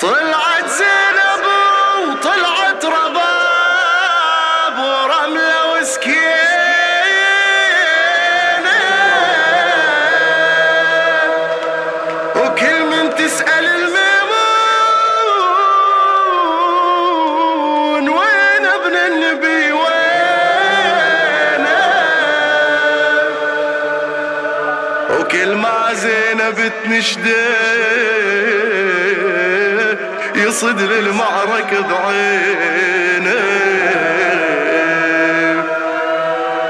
طلعت زينب وطلعت رباب ورملة وسكينة. وكل من تسأل الميمون وين ابن النبي وين وكل ما زينب تنشدة يصد للمعركة بعينه.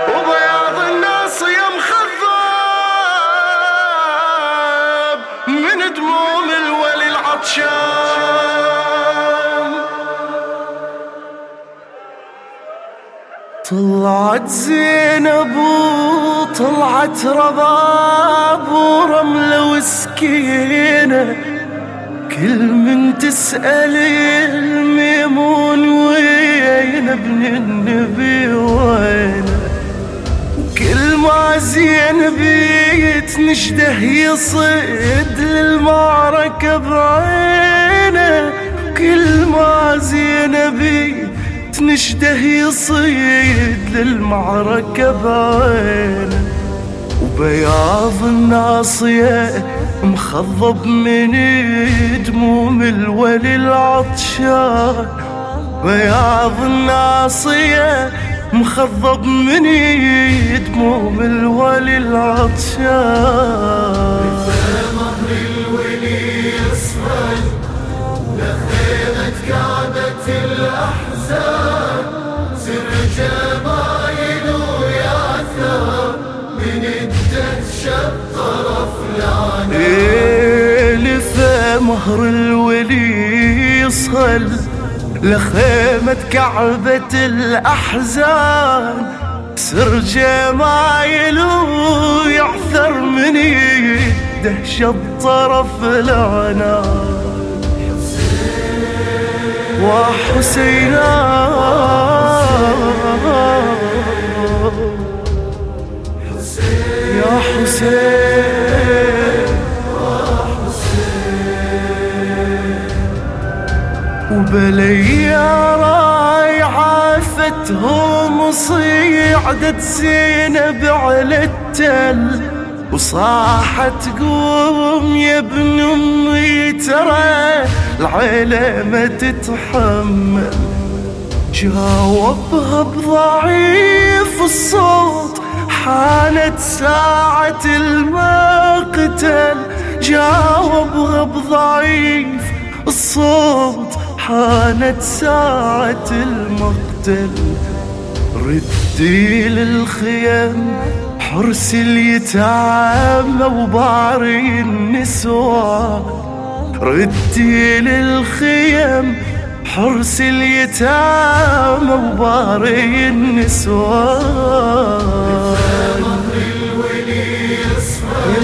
وبياض الناس يمخضب من دموم الولي العطشان. طلعت زينب وطلعت رباب ورملة وسكينة. كل من تسأل الميمون وين ابن النبي وين؟ وكل ما زين بيت نشده يصد للمعركة بعينه. كل ما زين بيت نشده يصيد للمعركة بعينه. وبياض الناصية مخضب من دموم الولي العطشان. بياض الناصية مخضب من دموم الولي العطشان. مهر الولي كعبة الأحزان. لفا مهر الولي يصهل لخيمة كعبة الأحزان. سر جمايل ويعثر من دهشة طرف العنان. وحسينا يا حسين. وبلي راي عافتهم صيعدت زينب على التل. وصاحت قوم يا ابن أمي ترى العيلة ما تتحمل. جاوبها بضعيف الصوت حانت ساعة المقتل. جاوبها بضعيف الصوت حانت ساعة المقتل. ردي للخيم حرس اليتامى وباري النسوان ردي للخيم حرس اليتامى وباري النسوان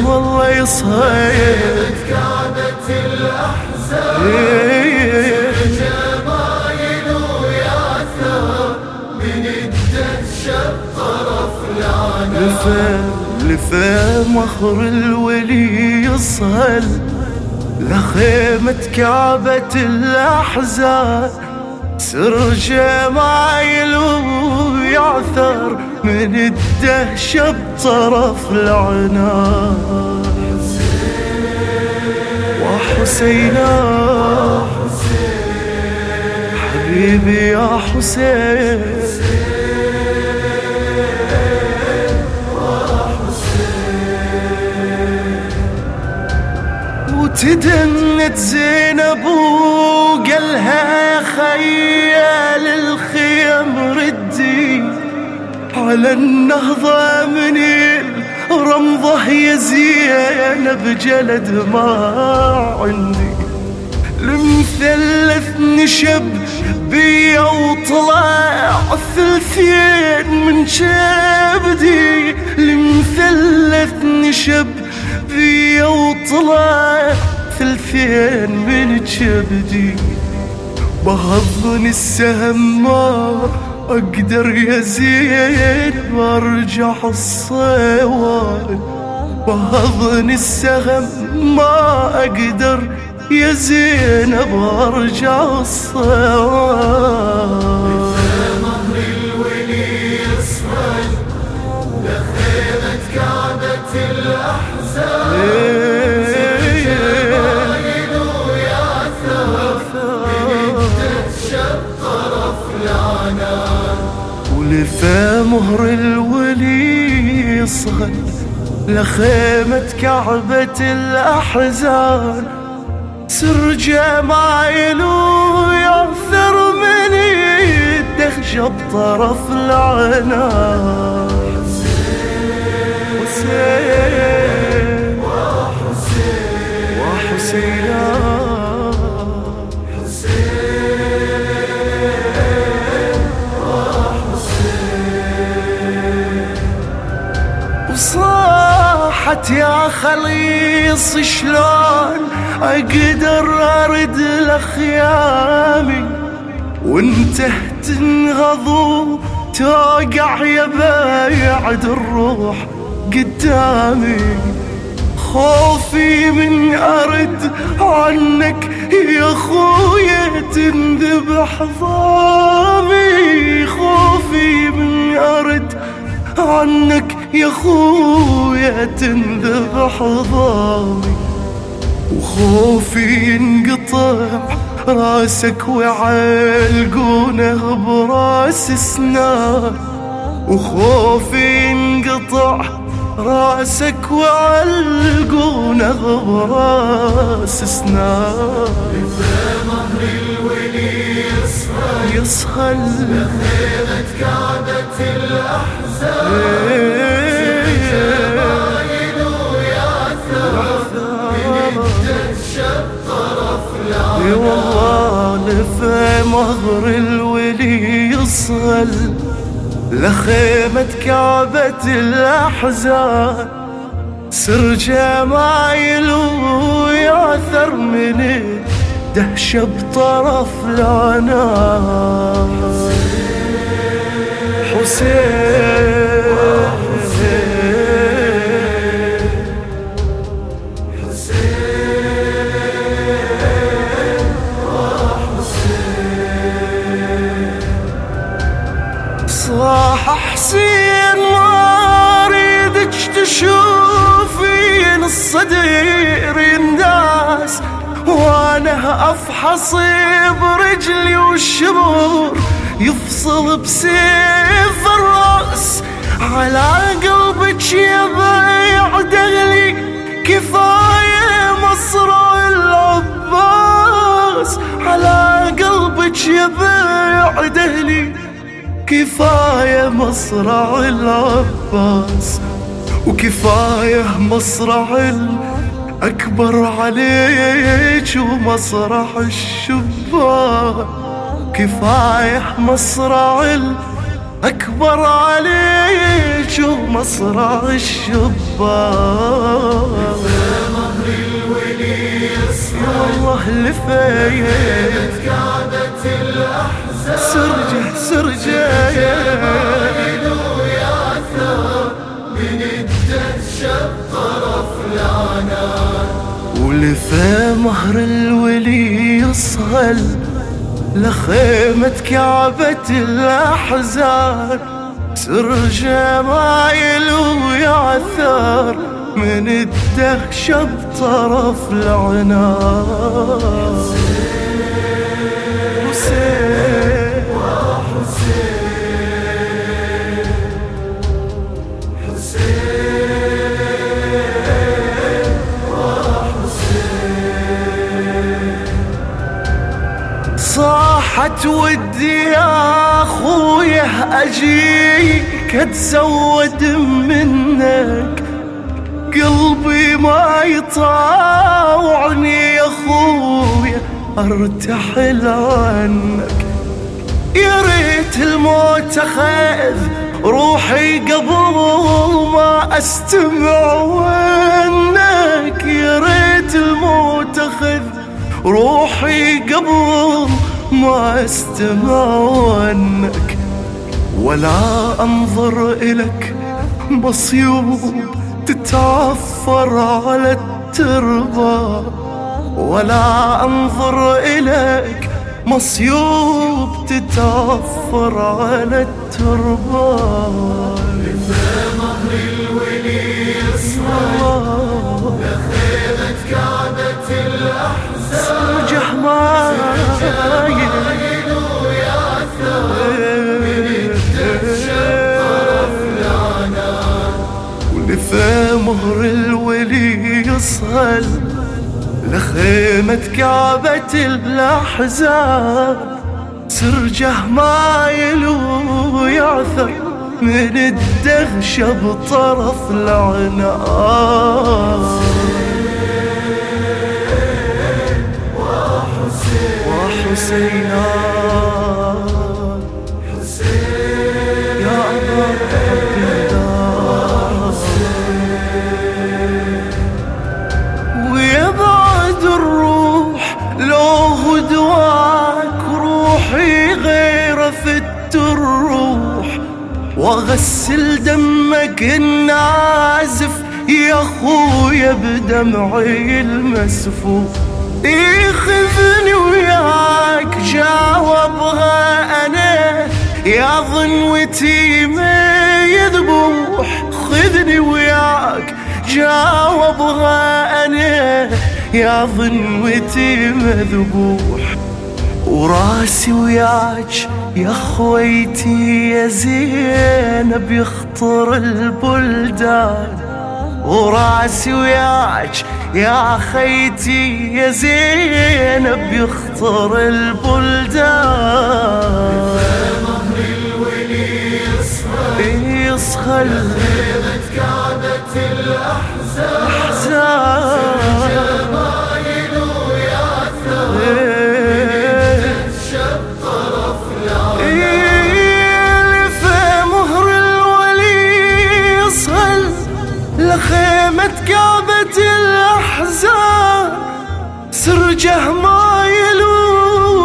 والله يصهيب كعبة الأحزان. من الدهشة طرف العنان لفا لفا مخر الولي يصهل لخيمة كعبة الأحزان سر جمايل ويعثر من الدهشة بطرف العنان. وحسينا حبيبي يا حسين وتدنت زينب وقالها خيال الخيم ردي على النهضة من رمضة يا زينب جلد ما عندي. المثلث نشب بيا وطلع ثلثين من شبدي. المثلث نشب بيا وطلع ثلثين من جبدي بهضني السهم ما أقدر يا زين وارجع الصيوان. بهضني السهم ما أقدر يا زينب ارجع الصواب ولفى مهر الولي يصهل لخيمة كعبة الأحزان. سر جمايل ويعثر من يدخش بطرف العنان. حسين وحسينا وصاحت يا خليص شلون أقدر أرد لخيامي وانت تنهض توقع يا بايعد الروح قدامي. خوفي من أرد عنك يا خويا تنذبح ضامي خوفي من أرد عنك يا خويا تنذبح ضامي وخوفي ينقطع رأسك ويعلقونه براس سنان وخوفي ينقطع رأسك ويعلقونه براس سنان. يصهل خيمة كعبة اي والله لفى مهر الولي يصهل لخيمة كعبة الأحزان. سر جمايل ويعثر من دهشة بطرف العنان حسين. صاح حسين ما أريدك تشوفين الصدير ينداس وأنا افحص برجلي والشمور يفصل بسيف الرأس. على قلبك يا بيع دغلي كفاية مصر العباس. على قلبك يا بيع دهلي كفاية مصرع العباس. وكفاية مصرع الأكبر عليك ومصرع الشبان كفاية مصرع الأكبر عليك ومصرع يصفل والله لفايت كعبة سرجة. عيد ويعثر من الدهشة طرف العنان ولفى مهر الولي يصهل لخيمة كعبة الأحزان سر جمايل ويعثر من الدهشة بطرف العنان حسين صاحت ودي يا أخويا أجيك أتزود منك. قلبي ما يطاوعني يا أخويا أرتحل عنك. يا ريت الموت أخذ روحي قبل ما أستمع ونك يا ريت الموت أخذ روحي قبل ما استمع ونك ولا أنظر الك بصيوب تتعفر على التربة. ولا أنظر إليك مصيوب تتوفر على التربان مهر الولي الأحزان. ولفى مهر الولي يصهل لخيمة كعبة الأحزان سرجه مايل ويعثر من الدهشة بطرف وحسينا يا عبد الله ويبعد الروح لو هدواك روحي غيرفت الروح. واغسل دمك النازف يا خويا بدمعي المسفوح. يخذني يا ظنوتي مذبوح وراسي وياك يا خويتي يا زينب يخطر البلدان. وراسي وياك يا خيتي يا زينب يخطر البلدان. يصخل خيمة كعبة الأحزان سرجه مايل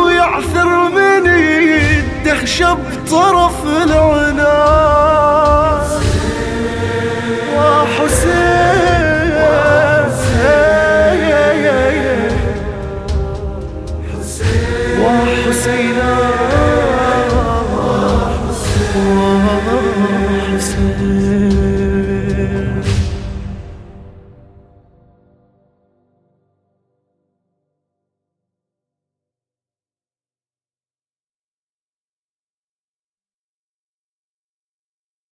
ويعثر من الدهشة بطرف العنان.